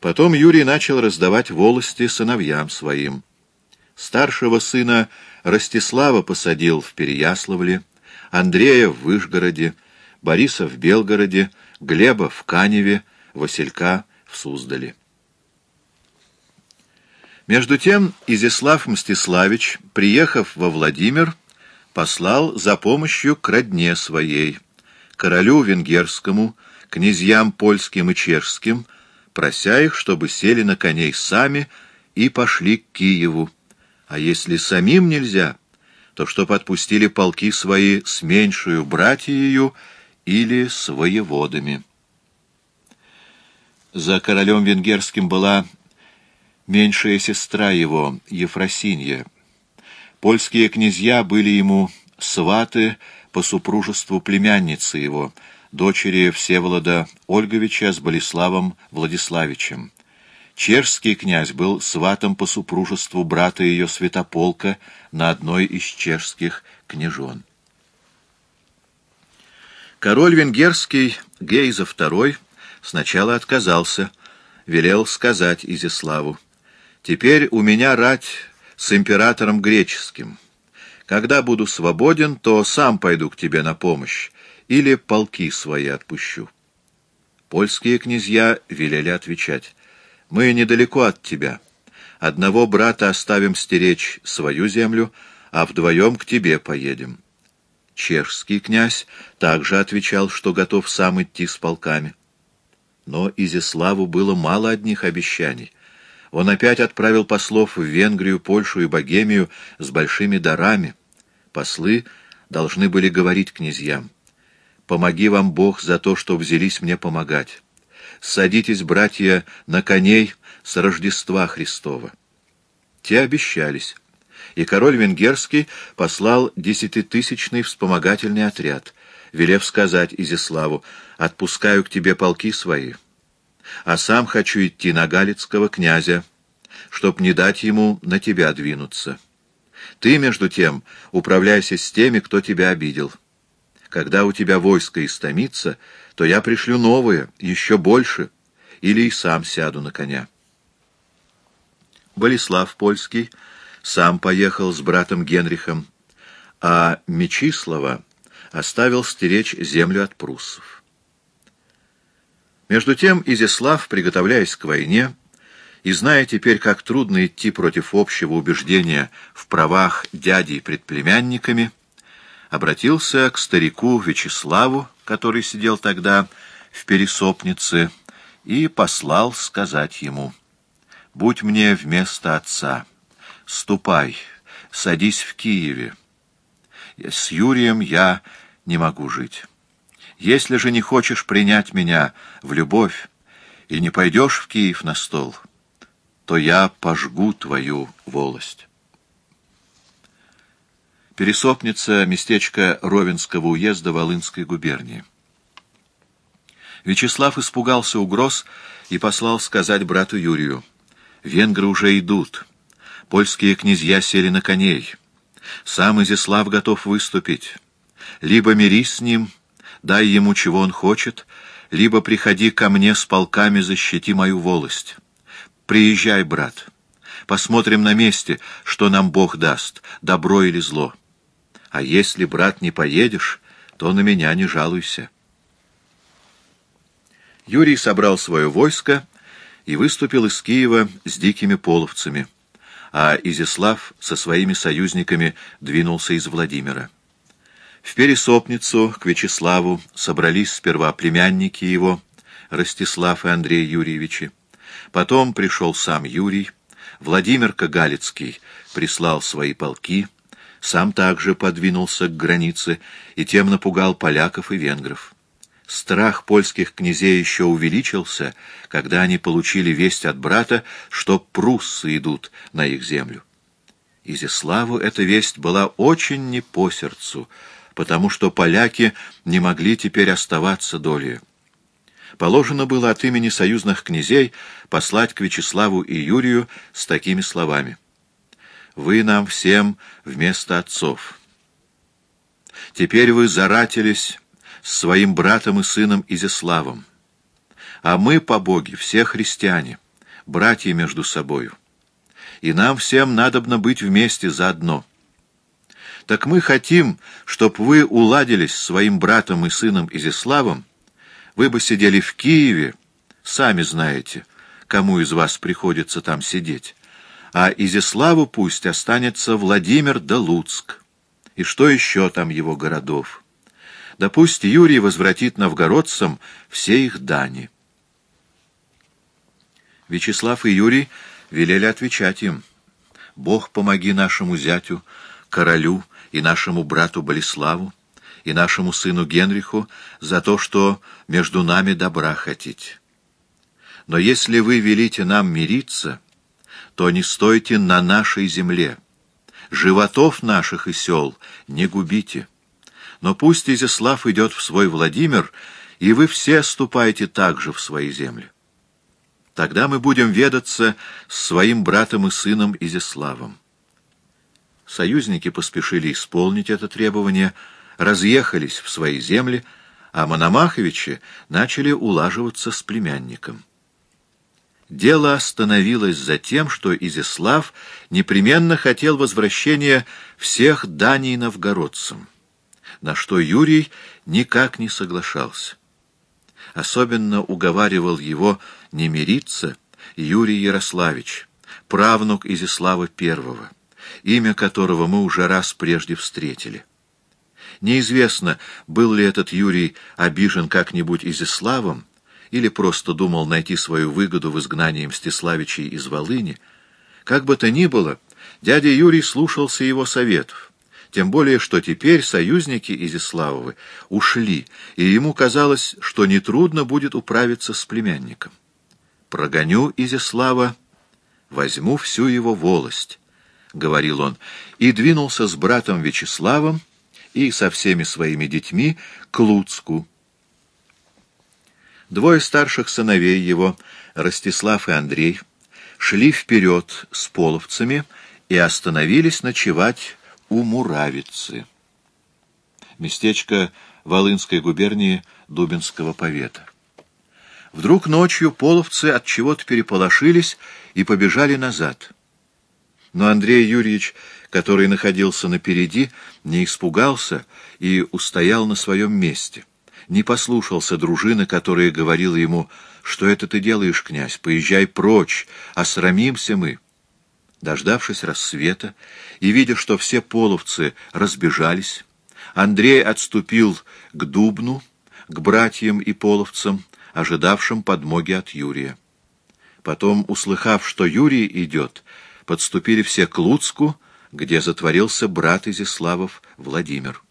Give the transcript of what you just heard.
Потом Юрий начал раздавать волости сыновьям своим. Старшего сына Ростислава посадил в Переяславле, Андрея в Вышгороде, Бориса в Белгороде, Глеба в Каневе, Василька в Суздале. Между тем Изяслав Мстиславич, приехав во Владимир, послал за помощью к родне своей, королю венгерскому, князьям польским и чешским, прося их, чтобы сели на коней сами и пошли к Киеву. А если самим нельзя, то чтоб отпустили полки свои с меньшую братьею или с воеводами. За королем венгерским была меньшая сестра его, Ефросинья. Польские князья были ему сваты по супружеству племянницы его, дочери Всеволода Ольговича с Болеславом Владиславичем. Чешский князь был сватом по супружеству брата ее Святополка на одной из чешских княжон. Король венгерский Гейза II сначала отказался, велел сказать Изяславу, «Теперь у меня рать с императором греческим. Когда буду свободен, то сам пойду к тебе на помощь или полки свои отпущу». Польские князья велели отвечать, «Мы недалеко от тебя. Одного брата оставим стеречь свою землю, а вдвоем к тебе поедем». Чешский князь также отвечал, что готов сам идти с полками. Но Изяславу было мало одних обещаний. Он опять отправил послов в Венгрию, Польшу и Богемию с большими дарами. Послы должны были говорить князьям. «Помоги вам Бог за то, что взялись мне помогать. Садитесь, братья, на коней с Рождества Христова». Те обещались, и король венгерский послал десятитысячный вспомогательный отряд, велев сказать Изяславу «Отпускаю к тебе полки свои» а сам хочу идти на Галицкого князя, чтоб не дать ему на тебя двинуться. Ты, между тем, управляйся с теми, кто тебя обидел. Когда у тебя войско истомится, то я пришлю новое, еще больше, или и сам сяду на коня. Болеслав Польский сам поехал с братом Генрихом, а Мечислава оставил стеречь землю от пруссов. Между тем Изяслав, приготовляясь к войне, и зная теперь, как трудно идти против общего убеждения в правах дяди пред племянниками, обратился к старику Вячеславу, который сидел тогда в Пересопнице, и послал сказать ему, «Будь мне вместо отца, ступай, садись в Киеве. С Юрием я не могу жить». Если же не хочешь принять меня в любовь и не пойдешь в Киев на стол, то я пожгу твою волость. Пересопница местечко Ровенского уезда Волынской губернии. Вячеслав испугался угроз и послал сказать брату Юрию. «Венгры уже идут. Польские князья сели на коней. Сам Изяслав готов выступить. Либо мирись с ним, дай ему, чего он хочет, либо приходи ко мне с полками, защити мою волость. Приезжай, брат. Посмотрим на месте, что нам Бог даст, добро или зло. А если, брат, не поедешь, то на меня не жалуйся. Юрий собрал свое войско и выступил из Киева с дикими половцами, а Изяслав со своими союзниками двинулся из Владимира. В Пересопницу к Вячеславу собрались сперва племянники его, Ростислав и Андрей Юрьевичи. Потом пришел сам Юрий, Владимир Кагалицкий прислал свои полки, сам также подвинулся к границе и тем напугал поляков и венгров. Страх польских князей еще увеличился, когда они получили весть от брата, что пруссы идут на их землю. Изяславу эта весть была очень не по сердцу, потому что поляки не могли теперь оставаться долей. Положено было от имени союзных князей послать к Вячеславу и Юрию с такими словами. «Вы нам всем вместо отцов. Теперь вы заратились с своим братом и сыном Изяславом. А мы, по боге, все христиане, братья между собою, и нам всем надобно быть вместе заодно. Так мы хотим, чтоб вы уладились с своим братом и сыном Изяславом, вы бы сидели в Киеве, сами знаете, кому из вас приходится там сидеть, а Изяславу пусть останется Владимир да Луцк, и что еще там его городов. Да пусть Юрий возвратит новгородцам все их дани. Вячеслав и Юрий велели отвечать им. «Бог помоги нашему зятю, королю и нашему брату Болеславу, и нашему сыну Генриху за то, что между нами добра хотите. Но если вы велите нам мириться, то не стойте на нашей земле, животов наших и сел не губите. Но пусть Изяслав идет в свой Владимир, и вы все ступайте также в свои земли. Тогда мы будем ведаться с своим братом и сыном Изяславом. Союзники поспешили исполнить это требование, разъехались в свои земли, а Мономаховичи начали улаживаться с племянником. Дело остановилось за тем, что Изяслав непременно хотел возвращения всех даний новгородцам, на что Юрий никак не соглашался. Особенно уговаривал его не мириться Юрий Ярославич, правнук Изяслава I, имя которого мы уже раз прежде встретили. Неизвестно, был ли этот Юрий обижен как-нибудь Изяславом, или просто думал найти свою выгоду в изгнании Мстиславичей из Волыни. Как бы то ни было, дядя Юрий слушался его советов, тем более, что теперь союзники Изяславовы ушли, и ему казалось, что нетрудно будет управиться с племянником. «Прогоню Изяслава, возьму всю его волость», — говорил он, и двинулся с братом Вячеславом и со всеми своими детьми к Луцку, Двое старших сыновей его, Ростислав и Андрей, шли вперед с половцами и остановились ночевать у Муравицы, местечко Волынской губернии Дубинского повета. Вдруг ночью половцы от чего-то переполошились и побежали назад. Но Андрей Юрьевич, который находился напереди, не испугался и устоял на своем месте не послушался дружины, которая говорила ему, «Что это ты делаешь, князь? Поезжай прочь, осрамимся мы». Дождавшись рассвета и видя, что все половцы разбежались, Андрей отступил к Дубну, к братьям и половцам, ожидавшим подмоги от Юрия. Потом, услыхав, что Юрий идет, подступили все к Луцку, где затворился брат Изяславов Владимир.